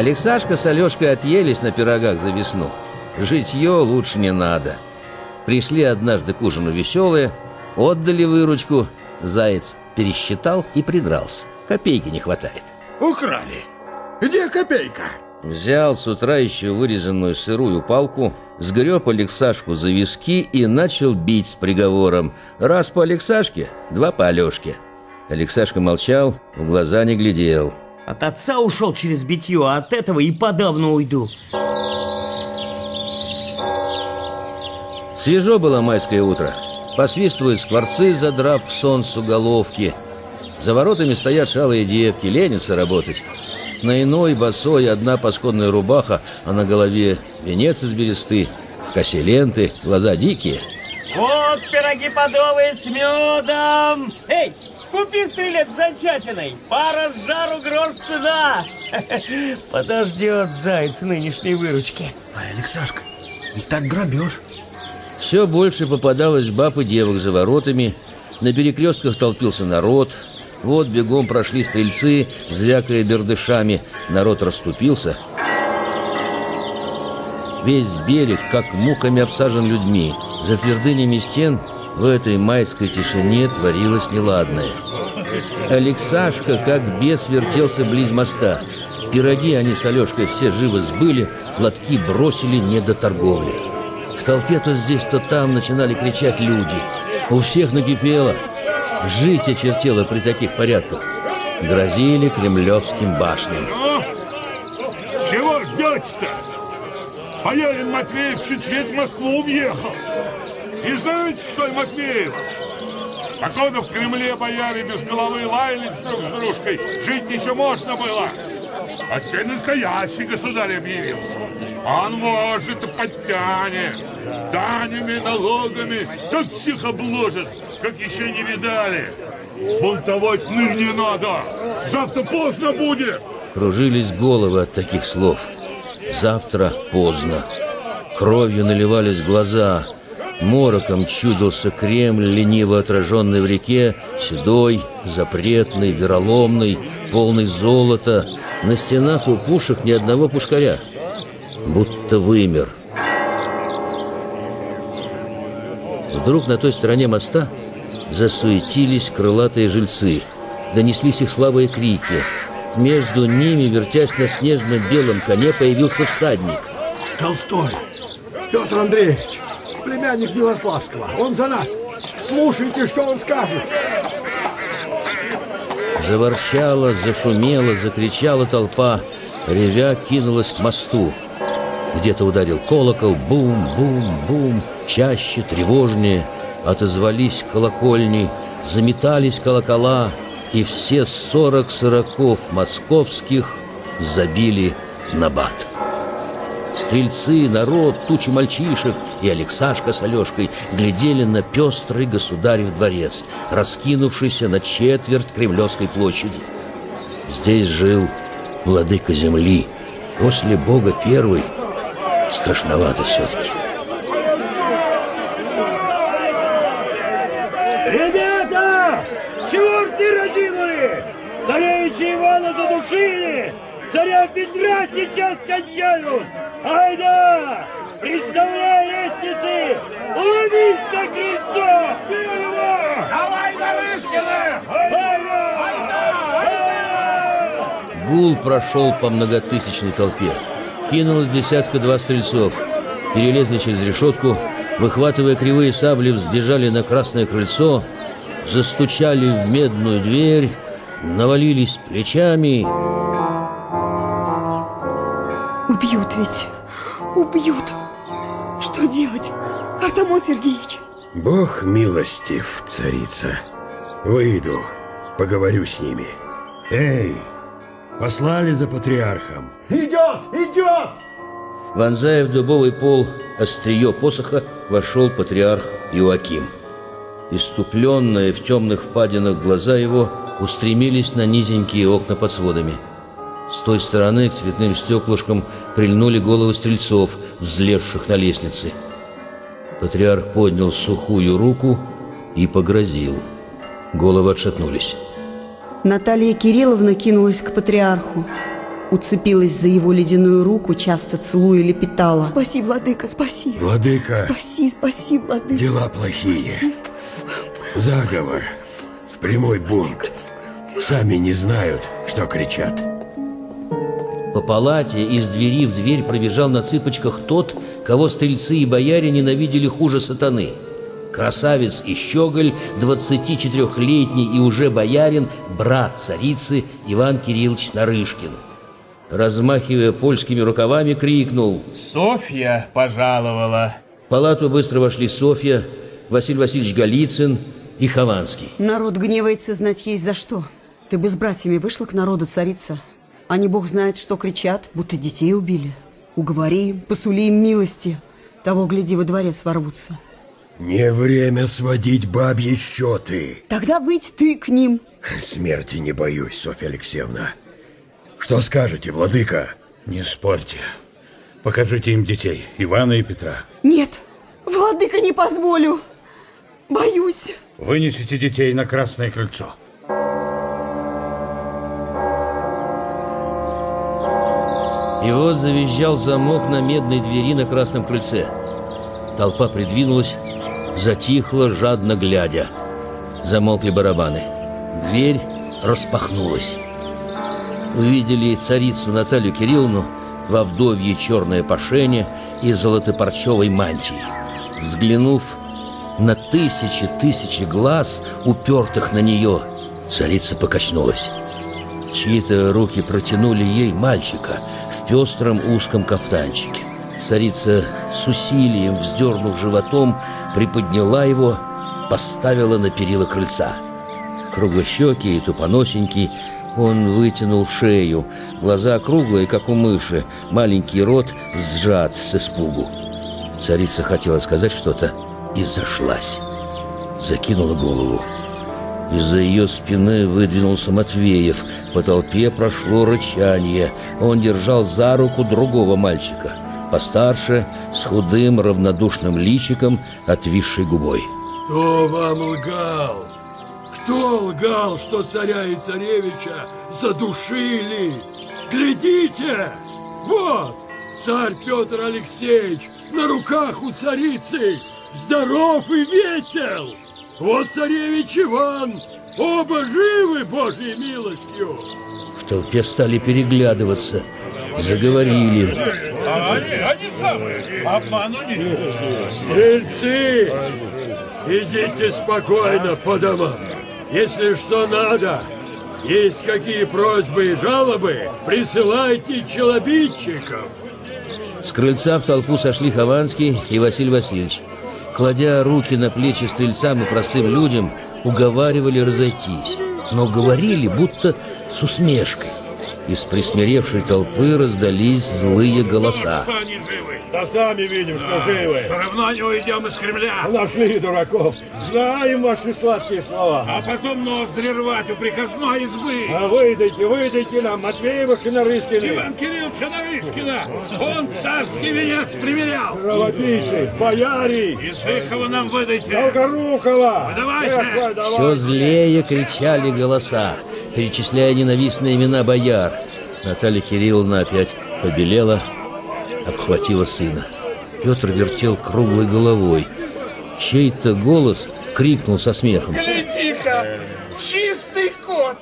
Алексашка с Алешкой отъелись на пирогах за весну. Житье лучше не надо. Пришли однажды к ужину веселые, отдали выручку. Заяц пересчитал и придрался. Копейки не хватает. Украли. Где копейка? Взял с утра еще вырезанную сырую палку, сгреб Алексашку за виски и начал бить с приговором. Раз по Алексашке, два по Алешке. Алексашка молчал, в глаза не глядел. От отца ушел через битье, а от этого и подавно уйду. Свежо было майское утро. Посвистывают скворцы, задрав к солнцу головки. За воротами стоят шалые девки, ленятся работать. На иной босой одна пасконная рубаха, а на голове венец из бересты, в косе ленты, глаза дикие. Вот пироги подовые с медом! Эй, купи стрелец с занчатиной! Пара с жару грош цена! Подождет заяц нынешней выручки. А, Алексашка, ведь так грабеж. Все больше попадалось баб и девок за воротами. На перекрестках толпился народ. Вот бегом прошли стрельцы, звякая бердышами. Народ расступился. Весь берег, как муками, обсажен людьми. За твердынями стен в этой майской тишине творилось неладное. Алексашка, как бес, вертелся близ моста. Пироги они с Алешкой все живо сбыли, лотки бросили не до торговли. В толпе то здесь, то там начинали кричать люди. У всех накипело. Жить очертело при таких порядках. Грозили кремлевским башням. Ну, чего ждете-то? Боярин Матвеев чуть свет в Москву въехал. И знаете, что и Матвеева? Покуда в Кремле бояре без головы лаялись друг с дружкой, жить еще можно было. А теперь настоящий государь объявился. Он может и подтянет. Данями, налогами, так всех обложит, как еще не видали. Бунтовать ныне надо. Завтра поздно будет. Кружились головы от таких слов. Завтра поздно. Кровью наливались глаза. Мороком чудился Кремль, лениво отраженный в реке, седой, запретный, вероломный, полный золота. На стенах у пушек ни одного пушкаря. Будто вымер. Вдруг на той стороне моста засуетились крылатые жильцы. Донеслись их слабые крики. Между ними, вертясь на снежно-белом коне, появился всадник. Толстой. Петр Андреевич, племянник Милославского. Он за нас. Слушайте, что он скажет. Заворчала, зашумела, закричала толпа. Ревя кинулась к мосту. Где-то ударил колокол. Бум, бум, бум. Чаще, тревожнее. Отозвались колокольни. Заметались колокола. И все сорок сороков московских забили на бат. Стрельцы, народ, тучи мальчишек и Алексашка с Алешкой глядели на пестрый государев дворец, раскинувшийся на четверть Кремлевской площади. Здесь жил владыка земли, после Бога первый. Страшновато все-таки. Ребята! Чего рты разинули? Царевича Ивана задушили! Царя Петра сейчас кончают! Айда! Приставляй лестницы! Уловись на крыльцо! Давай, Нарышкина! Гул прошел по многотысячной толпе. Кинулось десятка-два стрельцов. Перелезли через решетку, выхватывая кривые сабли, взбежали на красное крыльцо, застучали в медную дверь, навалились плечами. Убьют ведь. Убьют. Что делать, Артамон Сергеевич? Бог милостив, царица. Выйду, поговорю с ними. Эй, послали за патриархом. Идет, идет! Вонзая в дубовый пол острие посоха, вошел патриарх Иоаким. Иступленные в темных впадинах глаза его устремились на низенькие окна под сводами. С той стороны к цветным стеклышкам прильнули головы стрельцов, взлезших на лестнице. Патриарх поднял сухую руку и погрозил. Головы отшатнулись. Наталья Кирилловна кинулась к патриарху. Уцепилась за его ледяную руку, часто целуя лепетала. Спаси, владыка, спаси. Владыка, Спаси, спаси, владыка. дела плохие. Заговор. В прямой бунт. Сами не знают, что кричат. По палате из двери в дверь пробежал на цыпочках тот, кого стрельцы и бояре ненавидели хуже сатаны. Красавец и щеголь, 24-летний и уже боярин, брат царицы Иван Кириллович Нарышкин. Размахивая польскими рукавами, крикнул Софья пожаловала. В палату быстро вошли Софья, Василий Васильевич Голицын и Хованский. Народ гневается, знать есть за что. Ты бы с братьями вышла к народу, царица. Они, бог знает, что кричат, будто детей убили. Уговори им, посули им милости. Того, гляди, во дворец ворвутся. Не время сводить бабьи счеты. Тогда выйдь ты к ним. Смерти не боюсь, Софья Алексеевна. Что скажете, владыка? Не спорьте. Покажите им детей, Ивана и Петра. Нет, владыка, не позволю. Боюсь. Вынесите детей на Красное Крыльцо. И вот завизжал замок на медной двери на красном крыльце. Толпа придвинулась, затихла, жадно глядя. Замолкли барабаны. Дверь распахнулась. Увидели царицу Наталью Кирилловну во вдовье черное пошение и золотопарчевой мантии. Взглянув на тысячи-тысячи глаз, упертых на нее, царица покачнулась. Чьи-то руки протянули ей мальчика пестром узком кафтанчике. Царица с усилием, вздернув животом, приподняла его, поставила на перила крыльца. Круглощекий и тупоносенький, он вытянул шею, глаза круглые, как у мыши, маленький рот сжат с испугу. Царица хотела сказать что-то и зашлась. Закинула голову. Из-за ее спины выдвинулся Матвеев. По толпе прошло рычание. Он держал за руку другого мальчика. Постарше, с худым, равнодушным личиком, отвисшей губой. Кто вам лгал? Кто лгал, что царя и царевича задушили? Глядите! Вот, царь Петр Алексеевич на руках у царицы, здоров и весел! Вот царевич Иван, оба живы Божьей милостью! В толпе стали переглядываться. Заговорили. А они, они самые, обману не Стрельцы, идите спокойно по домам. Если что надо, есть какие просьбы и жалобы, присылайте челобитчиков. С крыльца в толпу сошли Хованский и Василий Васильевич. Кладя руки на плечи стрельцам и простым людям, уговаривали разойтись. Но говорили, будто с усмешкой. Из присмиревшей толпы раздались злые голоса. Что они живы? Да сами видим, что живы. Все равно не уйдем из Кремля. Нашли дураков. Знаем ваши сладкие слова. А потом ноздри рвать у приказной избы. А выдайте, выдайте нам Матвеевых и Нарышкиных. Иван Кирилловича Нарышкина. Он царский венец примерял. Кровопийцы, бояре, Языкова нам выдайте. Долгорукова. Давайте. Эх, давайте. Все злее кричали голоса, перечисляя ненавистные имена бояр. Наталья Кирилловна опять побелела, обхватила сына. Петр вертел круглой головой. Чей-то голос крикнул со смехом. Гляди-ка, чистый кот.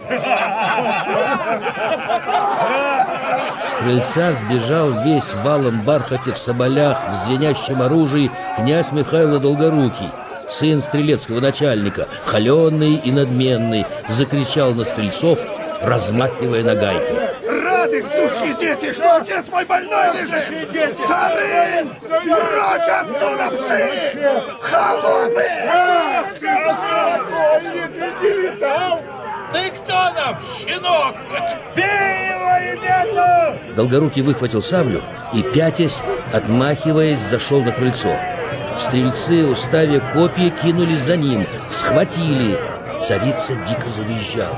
С крыльца сбежал весь валом бархате в соболях, в звенящем оружии князь Михайло Долгорукий, сын стрелецкого начальника, холеный и надменный, закричал на стрельцов, размахивая нагайкой. Рады, сучьи дети, что отец мой больной лежит! Сарын! Прочь отсюда, псы! Холопы! Ты кто нам, щенок? Бей его, ребята! Долгорукий выхватил саблю и, пятясь, отмахиваясь, зашел на крыльцо. Стрельцы, уставя копья, кинулись за ним, схватили. Царица дико завизжала.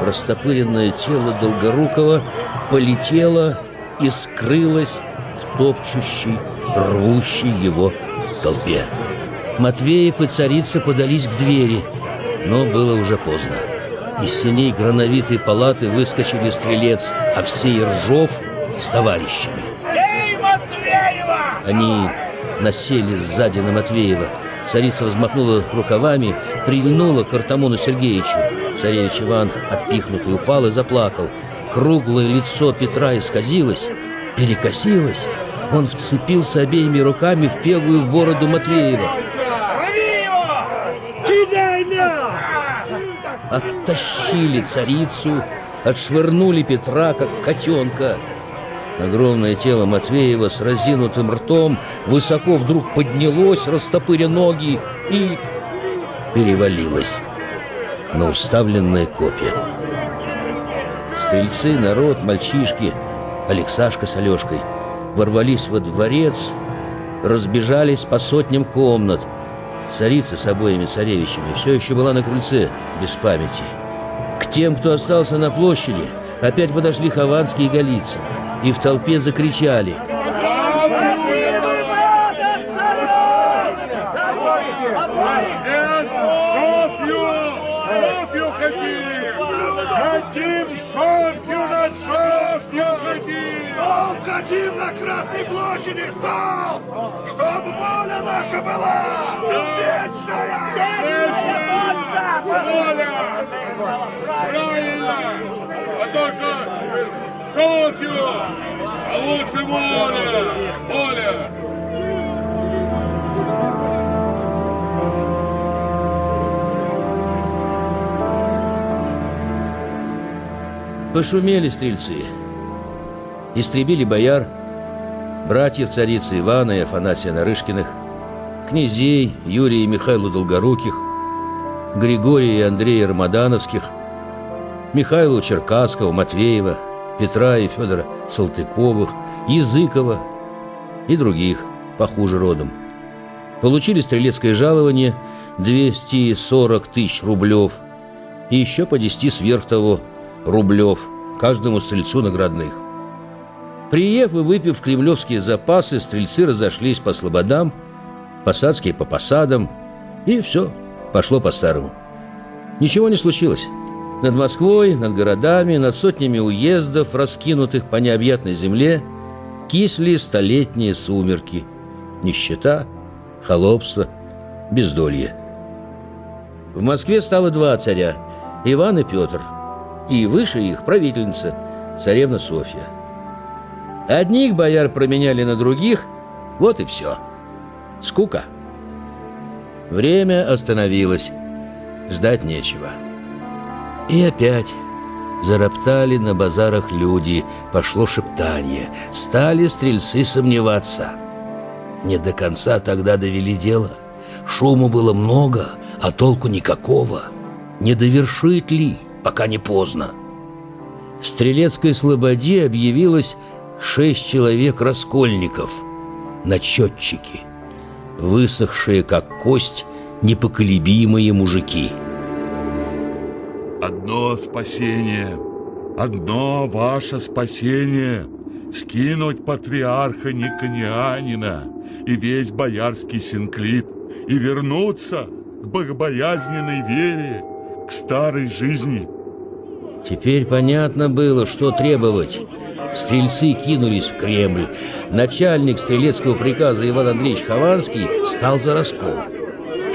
Растопыренное тело Долгорукова полетело и скрылось в топчущей, рвущей его толпе. Матвеев и царица подались к двери, но было уже поздно. Из синей грановитой палаты выскочили стрелец, а все Ржов с товарищами. Эй, Матвеева! Они насели сзади на Матвеева. Царица взмахнула рукавами, прильнула к Артамону Сергеевичу. Царевич Иван, отпихнутый, упал и заплакал. Круглое лицо Петра исказилось, перекосилось. Он вцепился обеими руками в пегую бороду Матвеева. Лови его! Кидай мяч! Оттащили царицу, отшвырнули Петра, как котенка. Огромное тело Матвеева с разинутым ртом высоко вдруг поднялось, растопыря ноги, и перевалилось на уставленное копья. Стрельцы, народ, мальчишки, Алексашка с Алешкой ворвались во дворец, разбежались по сотням комнат. Царица с обоими царевичами все еще была на крыльце, без памяти. К тем, кто остался на площади, опять подошли Хованский и Голицын, и в толпе закричали Нет, Софью! Софью хотим! Хотим Софью на Софью хотим! Стол хотим на Красной площади, стол! Чтобы воля наша была вечная! Воля! Правильно! А то что Софью! А лучше воля! Воля! Пошумели стрельцы, истребили бояр, братьев царицы Ивана и Афанасия Нарышкиных, князей Юрия и Михаила Долгоруких, Григория и Андрея Рамадановских, Михаила Черкасского, Матвеева, Петра и Федора Салтыковых, Языкова и других, похуже родом. Получили стрелецкое жалование 240 тысяч рублев и еще по 10 сверх того рублев каждому стрельцу наградных. Приев и выпив кремлевские запасы, стрельцы разошлись по слободам, посадские по посадам, и все, пошло по-старому. Ничего не случилось. Над Москвой, над городами, над сотнями уездов, раскинутых по необъятной земле, кисли столетние сумерки, нищета, холопство, бездолье. В Москве стало два царя – Иван и Петр, и выше их правительница, царевна Софья. Одних бояр променяли на других, вот и все. Скука. Время остановилось, ждать нечего. И опять зароптали на базарах люди, пошло шептание, стали стрельцы сомневаться. Не до конца тогда довели дело. Шуму было много, а толку никакого. Не довершит ли, пока не поздно? В Стрелецкой слободе объявилось шесть человек-раскольников, начетчики, высохшие, как кость, непоколебимые мужики. Одно спасение, одно ваше спасение — скинуть патриарха Никонианина и весь боярский синклип и вернуться к богобоязненной вере, к старой жизни. Теперь понятно было, что требовать. Стрельцы кинулись в Кремль. Начальник стрелецкого приказа Иван Андреевич Хованский стал за раскол.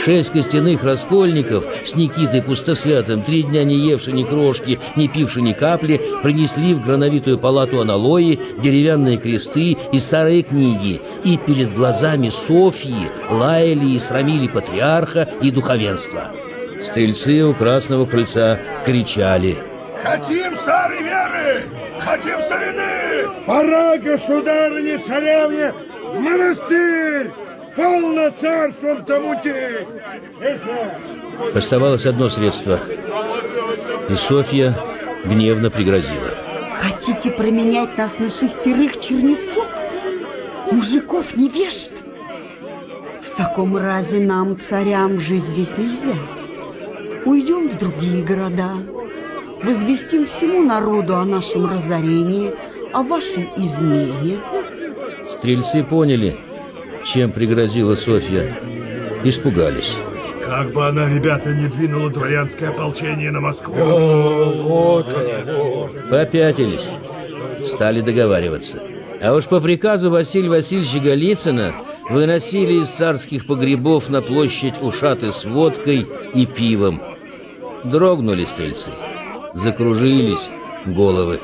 Шесть костяных раскольников с Никитой Пустосвятым, три дня не евши ни крошки, не пивши ни капли, принесли в грановитую палату аналои, деревянные кресты и старые книги, и перед глазами Софьи лаяли и срамили патриарха и духовенство. Стрельцы у Красного Крыльца кричали Хотим старой веры! Хотим старины! Пора, государыне, царевне, в монастырь! Полно царством тому те! Оставалось одно средство. И Софья гневно пригрозила. Хотите променять нас на шестерых чернецов? Мужиков невежд? В таком разе нам, царям, жить здесь нельзя. Уйдем в другие города, возвестим всему народу о нашем разорении, о вашей измене. Стрельцы поняли, чем пригрозила Софья. Испугались. Как бы она, ребята, не двинула дворянское ополчение на Москву. Попятились. Стали договариваться. А уж по приказу Василия Васильевича Голицына выносили из царских погребов на площадь ушаты с водкой и пивом. Дрогнули стрельцы, закружились головы.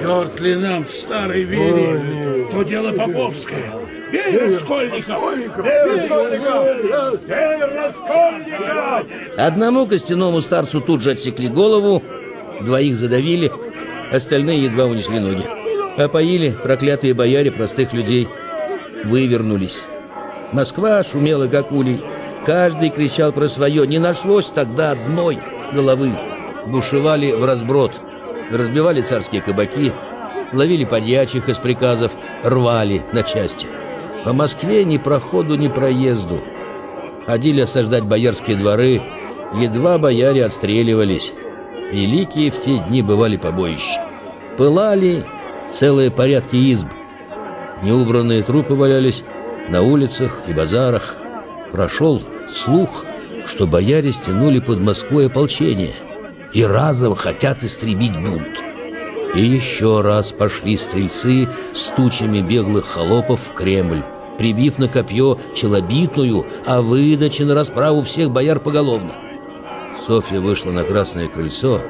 Черт ли нам в старой вере, то дело поповское. Бей раскольников! Одному костяному старцу тут же отсекли голову, двоих задавили, остальные едва унесли ноги. Опоили проклятые бояре простых людей. Вывернулись. Москва шумела, как улей. Каждый кричал про свое. Не нашлось тогда одной головы. Бушевали в разброд. Разбивали царские кабаки, ловили подьячих из приказов, рвали на части. По Москве ни проходу, ни проезду. Ходили осаждать боярские дворы, едва бояре отстреливались. Великие в те дни бывали побоища. Пылали целые порядки изб. Неубранные трупы валялись на улицах и базарах. Прошел слух, что бояре стянули под Москвой ополчение и разом хотят истребить бунт. И еще раз пошли стрельцы с тучами беглых холопов в Кремль, прибив на копье челобитную о выдаче на расправу всех бояр поголовно. Софья вышла на красное крыльцо,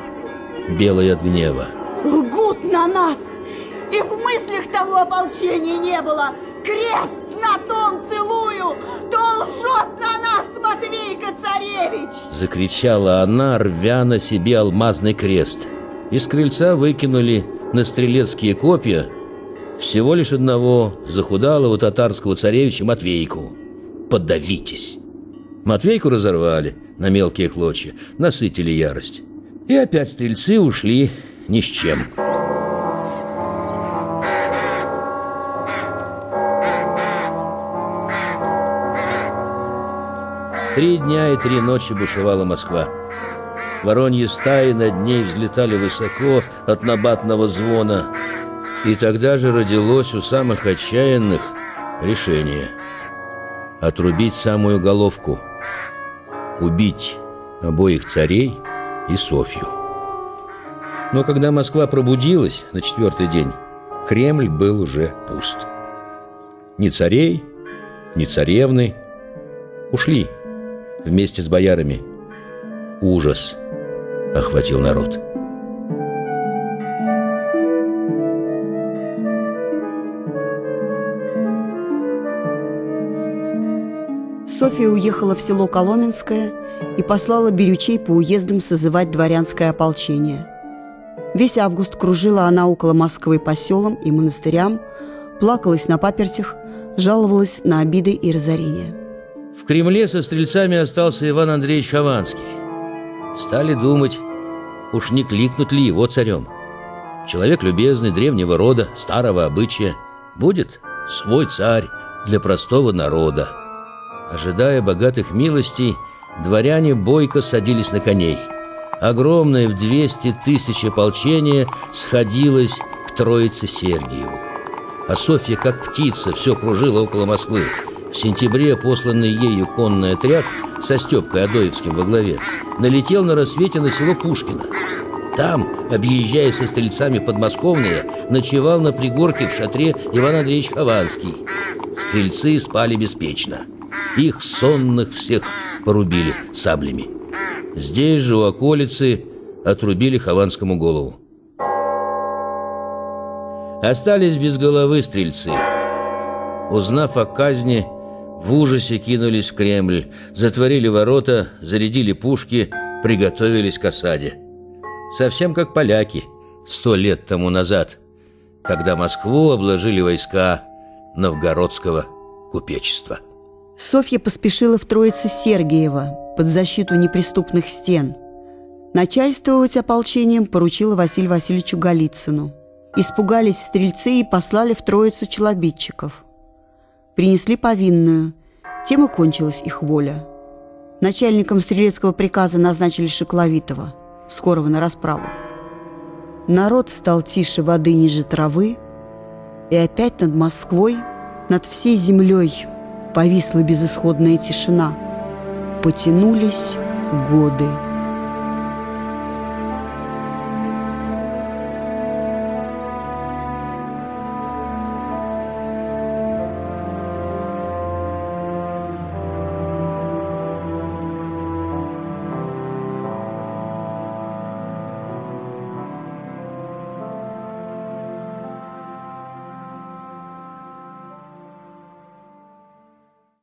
белая от гнева. Лгут на нас! И в мыслях того ополчения не было! Крест на том То лжет на нас Матвейка-царевич! Закричала она, рвя на себе алмазный крест. Из крыльца выкинули на стрелецкие копья всего лишь одного захудалого татарского царевича Матвейку. Подавитесь! Матвейку разорвали на мелкие клочья, насытили ярость. И опять стрельцы ушли ни с чем. Три дня и три ночи бушевала Москва. Вороньи стаи над ней взлетали высоко от набатного звона. И тогда же родилось у самых отчаянных решение отрубить самую головку, убить обоих царей и Софью. Но когда Москва пробудилась на четвертый день, Кремль был уже пуст. Ни царей, ни царевны ушли вместе с боярами. Ужас охватил народ. Софья уехала в село Коломенское и послала берючей по уездам созывать дворянское ополчение. Весь август кружила она около Москвы по селам и монастырям, плакалась на папертях, жаловалась на обиды и разорения. В Кремле со стрельцами остался Иван Андреевич Хованский. Стали думать, уж не кликнут ли его царем. Человек любезный, древнего рода, старого обычая. Будет свой царь для простого народа. Ожидая богатых милостей, дворяне бойко садились на коней. Огромное в 200 тысяч ополчение сходилось к Троице Сергиеву. А Софья, как птица, все кружила около Москвы. В сентябре посланный ею конный отряд со Степкой Адоевским во главе налетел на рассвете на село Пушкино. Там, объезжая со стрельцами подмосковные, ночевал на пригорке в шатре Иван Андреевич Хованский. Стрельцы спали беспечно. Их сонных всех порубили саблями. Здесь же у околицы отрубили Хованскому голову. Остались без головы стрельцы. Узнав о казни, в ужасе кинулись в Кремль, затворили ворота, зарядили пушки, приготовились к осаде. Совсем как поляки сто лет тому назад, когда Москву обложили войска новгородского купечества. Софья поспешила в Троице Сергиева под защиту неприступных стен. Начальствовать ополчением поручила Василию Васильевичу Голицыну. Испугались стрельцы и послали в Троицу челобитчиков принесли повинную. Тем и кончилась их воля. Начальником стрелецкого приказа назначили Шекловитова, скорого на расправу. Народ стал тише воды ниже травы, и опять над Москвой, над всей землей Повисла безысходная тишина. Потянулись годы.